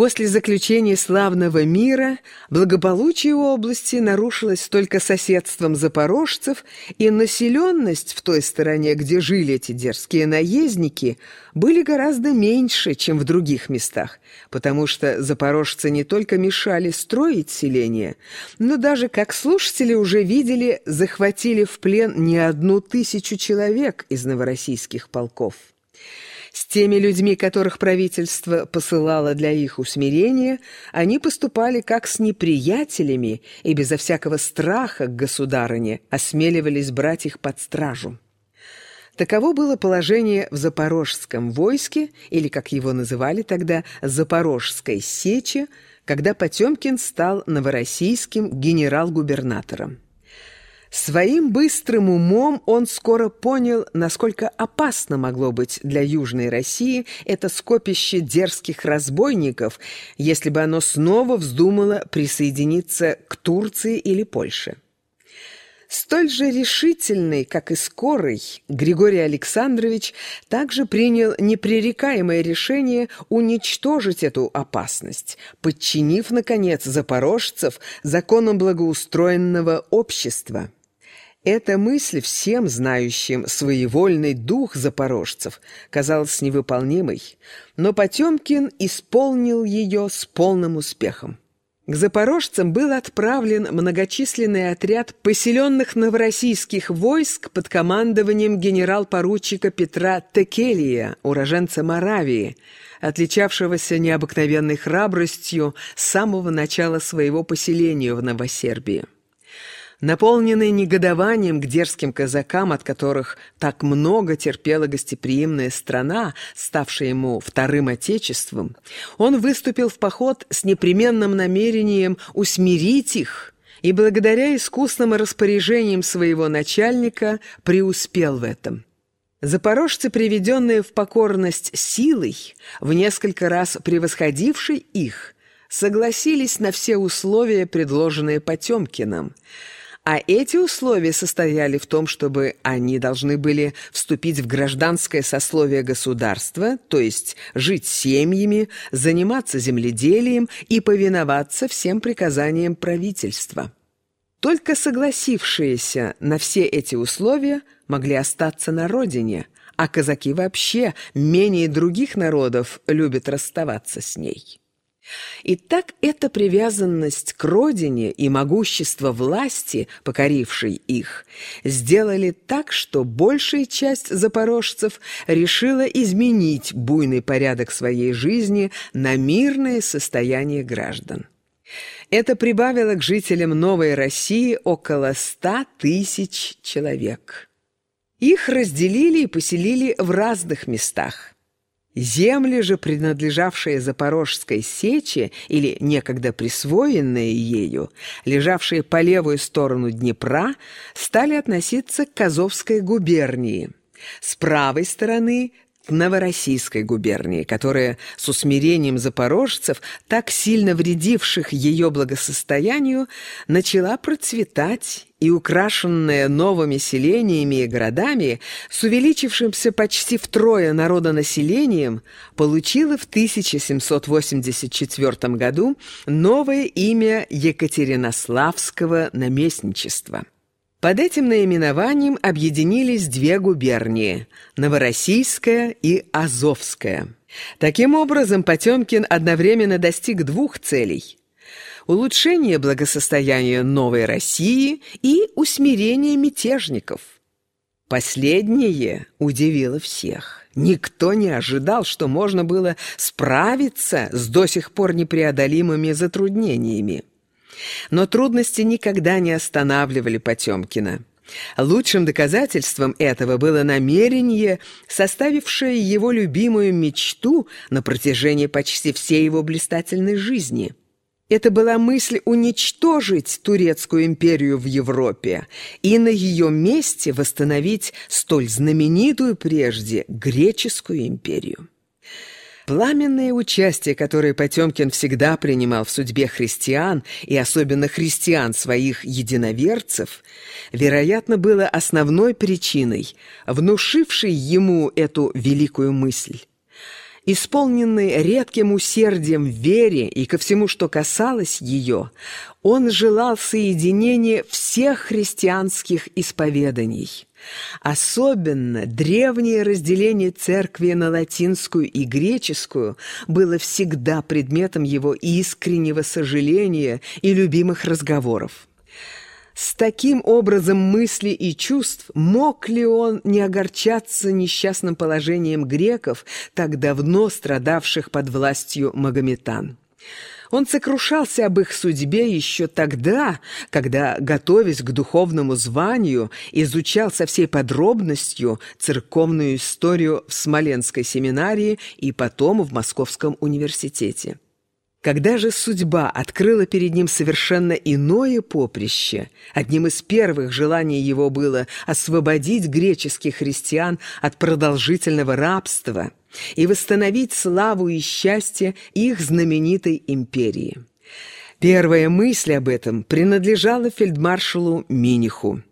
После заключения славного мира благополучие области нарушилось только соседством запорожцев, и населенность в той стороне, где жили эти дерзкие наездники, были гораздо меньше, чем в других местах, потому что запорожцы не только мешали строить селение, но даже, как слушатели уже видели, захватили в плен не одну тысячу человек из новороссийских полков. С теми людьми, которых правительство посылало для их усмирения, они поступали как с неприятелями и безо всякого страха к государыне осмеливались брать их под стражу. Таково было положение в Запорожском войске, или, как его называли тогда, Запорожской сече, когда Потемкин стал новороссийским генерал-губернатором. Своим быстрым умом он скоро понял, насколько опасно могло быть для Южной России это скопище дерзких разбойников, если бы оно снова вздумало присоединиться к Турции или Польше. Столь же решительный, как и скорый, Григорий Александрович также принял непререкаемое решение уничтожить эту опасность, подчинив, наконец, запорожцев законам благоустроенного общества. Эта мысль всем знающим своевольный дух запорожцев казалась невыполнимой, но Потемкин исполнил ее с полным успехом. К запорожцам был отправлен многочисленный отряд поселенных новороссийских войск под командованием генерал-поручика Петра Текелия, уроженца Моравии, отличавшегося необыкновенной храбростью с самого начала своего поселения в Новосербии. Наполненный негодованием к дерзким казакам, от которых так много терпела гостеприимная страна, ставшая ему вторым отечеством, он выступил в поход с непременным намерением усмирить их и благодаря искусным распоряжениям своего начальника преуспел в этом. Запорожцы, приведенные в покорность силой, в несколько раз превосходившей их, согласились на все условия, предложенные Потемкиным – а эти условия состояли в том, чтобы они должны были вступить в гражданское сословие государства, то есть жить семьями, заниматься земледелием и повиноваться всем приказаниям правительства. Только согласившиеся на все эти условия могли остаться на родине, а казаки вообще менее других народов любят расставаться с ней. И так эта привязанность к родине и могущество власти, покорившей их, сделали так, что большая часть запорожцев решила изменить буйный порядок своей жизни на мирное состояние граждан. Это прибавило к жителям Новой России около ста тысяч человек. Их разделили и поселили в разных местах. Земли же, принадлежавшие Запорожской сече или некогда присвоенные ею, лежавшие по левую сторону Днепра, стали относиться к Казовской губернии. С правой стороны к Новороссийской губернии, которая с усмирением запорожцев, так сильно вредивших ее благосостоянию, начала процветать и украшенная новыми селениями и городами, с увеличившимся почти втрое народонаселением, получила в 1784 году новое имя Екатеринославского наместничества. Под этим наименованием объединились две губернии – Новороссийская и Азовская. Таким образом, Потемкин одновременно достиг двух целей – улучшения благосостояния новой России и усмирения мятежников. Последнее удивило всех. Никто не ожидал, что можно было справиться с до сих пор непреодолимыми затруднениями. Но трудности никогда не останавливали Потемкина. Лучшим доказательством этого было намерение, составившее его любимую мечту на протяжении почти всей его блистательной жизни. Это была мысль уничтожить турецкую империю в Европе и на ее месте восстановить столь знаменитую прежде греческую империю. Пламенное участие, которое Потемкин всегда принимал в судьбе христиан, и особенно христиан своих единоверцев, вероятно, было основной причиной, внушившей ему эту великую мысль. Исполненный редким усердием в вере и ко всему, что касалось ее, он желал соединения всех христианских исповеданий. Особенно древнее разделение церкви на латинскую и греческую было всегда предметом его искреннего сожаления и любимых разговоров. С таким образом мыслей и чувств мог ли он не огорчаться несчастным положением греков, так давно страдавших под властью магометан? Он сокрушался об их судьбе еще тогда, когда, готовясь к духовному званию, изучал со всей подробностью церковную историю в Смоленской семинарии и потом в Московском университете. Когда же судьба открыла перед ним совершенно иное поприще, одним из первых желаний его было освободить греческих христиан от продолжительного рабства и восстановить славу и счастье их знаменитой империи. Первая мысль об этом принадлежала фельдмаршалу Миниху.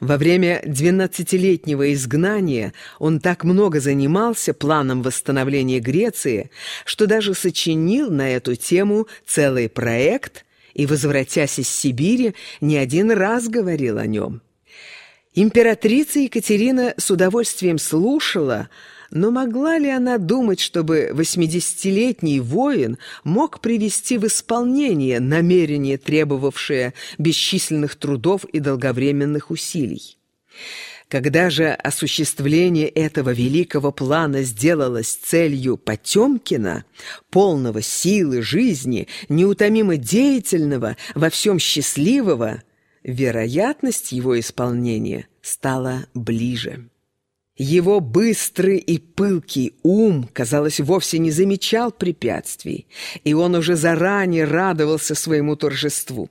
Во время двенадцатилетнего изгнания он так много занимался планом восстановления Греции, что даже сочинил на эту тему целый проект и, возвратясь из Сибири, не один раз говорил о нем. Императрица Екатерина с удовольствием слушала, но могла ли она думать, чтобы восьмидесятилетний воин мог привести в исполнение намерение, требовавшее бесчисленных трудов и долговременных усилий? Когда же осуществление этого великого плана сделалось целью Потемкина, полного силы жизни, неутомимо деятельного, во всем счастливого, вероятность его исполнения стала ближе. Его быстрый и пылкий ум, казалось, вовсе не замечал препятствий, и он уже заранее радовался своему торжеству.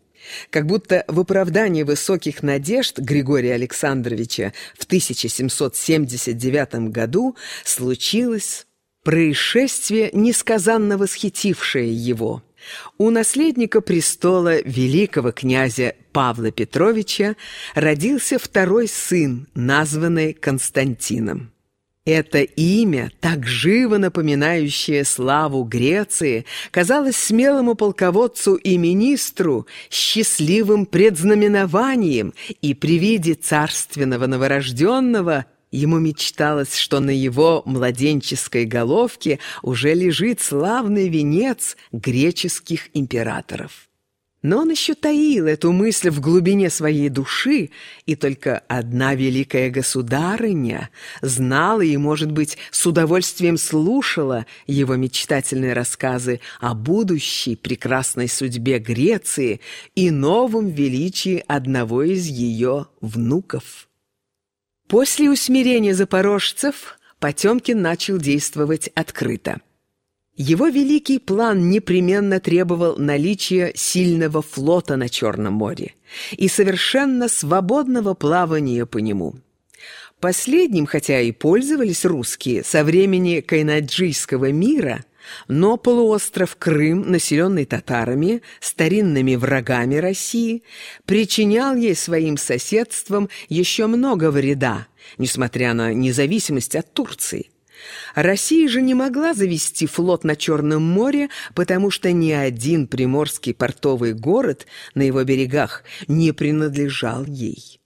Как будто в оправдании высоких надежд Григория Александровича в 1779 году случилось происшествие, несказанно восхитившее его – у наследника престола великого князя Павла Петровича родился второй сын, названный Константином. Это имя, так живо напоминающее славу Греции, казалось смелому полководцу и министру счастливым предзнаменованием, и при виде царственного новорожденного Ему мечталось, что на его младенческой головке уже лежит славный венец греческих императоров. Но он еще таил эту мысль в глубине своей души, и только одна великая государыня знала и, может быть, с удовольствием слушала его мечтательные рассказы о будущей прекрасной судьбе Греции и новом величии одного из ее внуков. После усмирения запорожцев Потемкин начал действовать открыто. Его великий план непременно требовал наличия сильного флота на Черном море и совершенно свободного плавания по нему. Последним, хотя и пользовались русские со времени Кайнаджийского мира – но полуостров Крым, населенный татарами, старинными врагами России, причинял ей своим соседством еще много вреда, несмотря на независимость от Турции. Россия же не могла завести флот на Черном море, потому что ни один приморский портовый город на его берегах не принадлежал ей.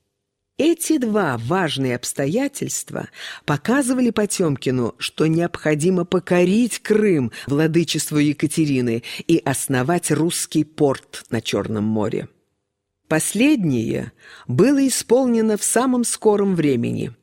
Эти два важные обстоятельства показывали Потемкину, что необходимо покорить Крым владычеству Екатерины и основать русский порт на Черном море. Последнее было исполнено в самом скором времени.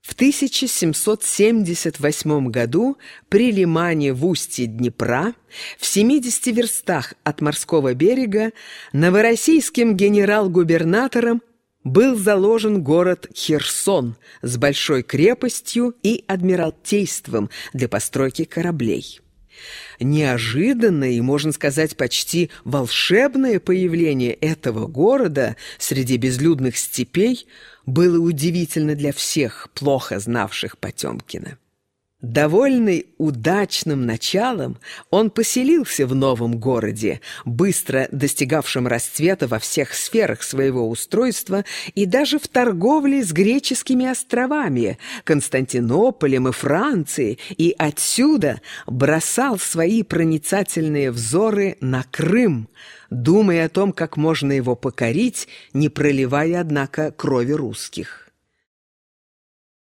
В 1778 году при Лимане в устье Днепра, в 70 верстах от морского берега, новороссийским генерал-губернатором был заложен город Херсон с большой крепостью и адмиралтейством для постройки кораблей. Неожиданное и, можно сказать, почти волшебное появление этого города среди безлюдных степей было удивительно для всех, плохо знавших Потемкина. Довольный удачным началом, он поселился в новом городе, быстро достигавшем расцвета во всех сферах своего устройства и даже в торговле с греческими островами, Константинополем и Францией, и отсюда бросал свои проницательные взоры на Крым, думая о том, как можно его покорить, не проливая, однако, крови русских.